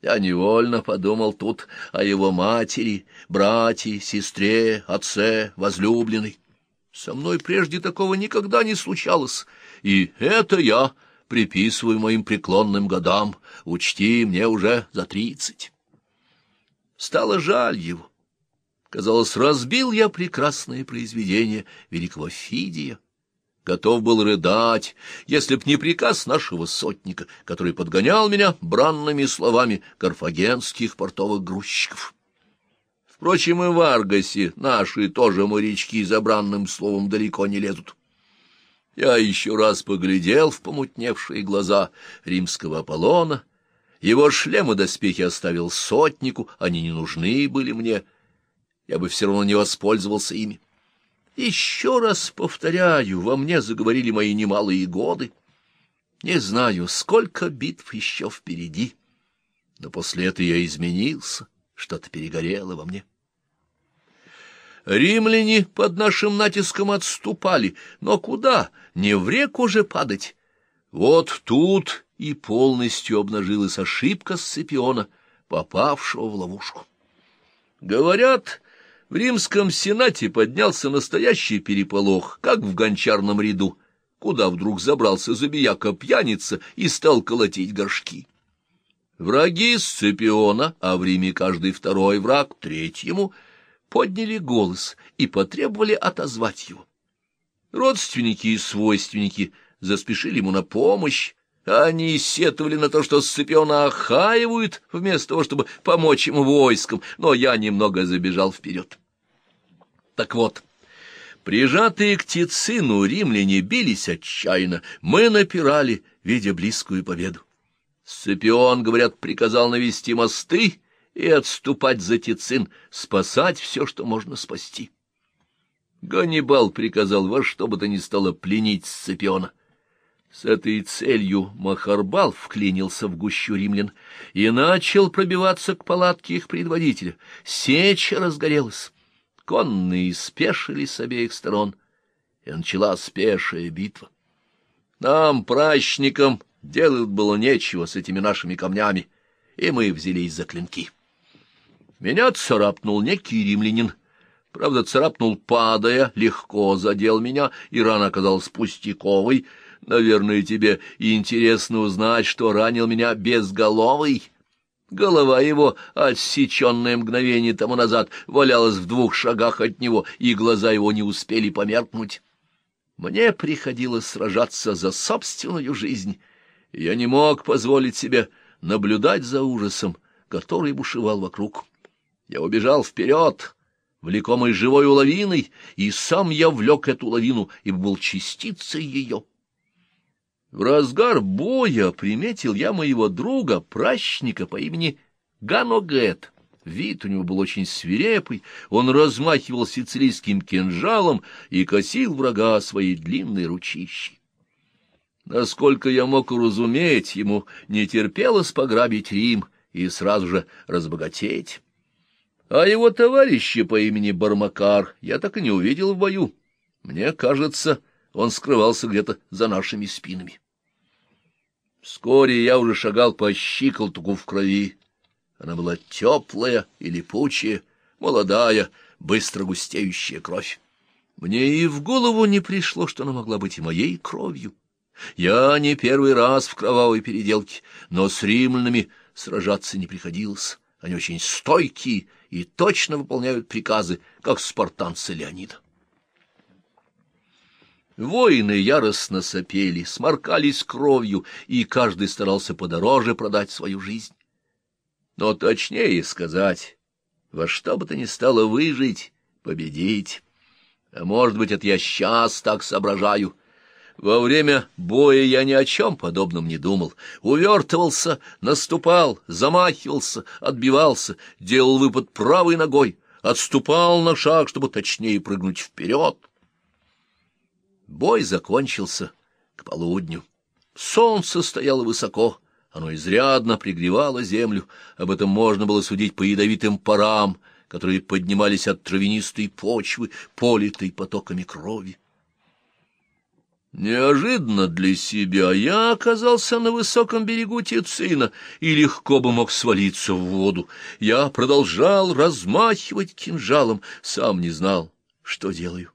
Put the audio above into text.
Я невольно подумал тут о его матери, брате, сестре, отце, возлюбленной. Со мной прежде такого никогда не случалось, и это я приписываю моим преклонным годам, учти, мне уже за тридцать. Стало жаль его. Казалось, разбил я прекрасное произведение великого Фидия готов был рыдать, если б не приказ нашего сотника, который подгонял меня бранными словами карфагенских портовых грузчиков. Впрочем, и в Аргасе наши тоже морячки за бранным словом далеко не лезут. Я еще раз поглядел в помутневшие глаза римского Аполлона, его шлем и доспехи оставил сотнику, они не нужны были мне, я бы все равно не воспользовался ими. Еще раз повторяю, во мне заговорили мои немалые годы. Не знаю, сколько битв еще впереди, но после этого я изменился, что-то перегорело во мне. Римляне под нашим натиском отступали, но куда? Не в реку же падать. Вот тут и полностью обнажилась ошибка Сципиона, попавшего в ловушку. Говорят, в римском сенате поднялся настоящий переполох, как в гончарном ряду, куда вдруг забрался забияка-пьяница и стал колотить горшки. Враги Сципиона, а в Риме каждый второй враг третьему, подняли голос и потребовали отозвать его. Родственники и свойственники заспешили ему на помощь, они сетовали на то, что Сципиона охаивают, вместо того, чтобы помочь ему войскам, но я немного забежал вперед. Так вот, прижатые к Тицину римляне бились отчаянно, мы напирали, видя близкую победу. Сципион, говорят, приказал навести мосты и отступать за Тицин, спасать все, что можно спасти. Ганнибал приказал во что бы то ни стало пленить Сципиона. С этой целью Махарбал вклинился в гущу римлян и начал пробиваться к палатке их предводителя. Сеча разгорелась. Конные спешились с обеих сторон, и началась пешая битва. Нам, пращникам, делать было нечего с этими нашими камнями, и мы взялись за клинки. Меня царапнул некий римлянин. Правда, царапнул падая, легко задел меня, и рана оказалась пустяковой — Наверное, тебе интересно узнать, что ранил меня безголовый. Голова его, отсеченное мгновение тому назад, валялась в двух шагах от него, и глаза его не успели померкнуть. Мне приходилось сражаться за собственную жизнь, и я не мог позволить себе наблюдать за ужасом, который бушевал вокруг. Я убежал вперед, влекомый живой лавиной, и сам я влек эту лавину, ибо был частицей ее. В разгар боя приметил я моего друга, пращника по имени Ганогет. Вид у него был очень свирепый, он размахивал сицилийским кинжалом и косил врага своей длинной ручищей. Насколько я мог уразуметь, ему не терпелось пограбить Рим и сразу же разбогатеть. А его товарища по имени Бармакар я так и не увидел в бою. Мне кажется, он скрывался где-то за нашими спинами. Вскоре я уже шагал по щиколотку в крови. Она была теплая и липучая, молодая, быстро густеющая кровь. Мне и в голову не пришло, что она могла быть и моей кровью. Я не первый раз в кровавой переделке, но с римлянами сражаться не приходилось. Они очень стойкие и точно выполняют приказы, как спартанцы Леонида. Воины яростно сопели, сморкались кровью, и каждый старался подороже продать свою жизнь. Но точнее сказать, во что бы то ни стало выжить, победить. А может быть, это я сейчас так соображаю. Во время боя я ни о чем подобном не думал. Увертывался, наступал, замахивался, отбивался, делал выпад правой ногой, отступал на шаг, чтобы точнее прыгнуть вперед. Бой закончился к полудню. Солнце стояло высоко, оно изрядно пригревало землю, об этом можно было судить по ядовитым парам, которые поднимались от травянистой почвы, политой потоками крови. Неожиданно для себя я оказался на высоком берегу Тицина и легко бы мог свалиться в воду. Я продолжал размахивать кинжалом, сам не знал, что делаю.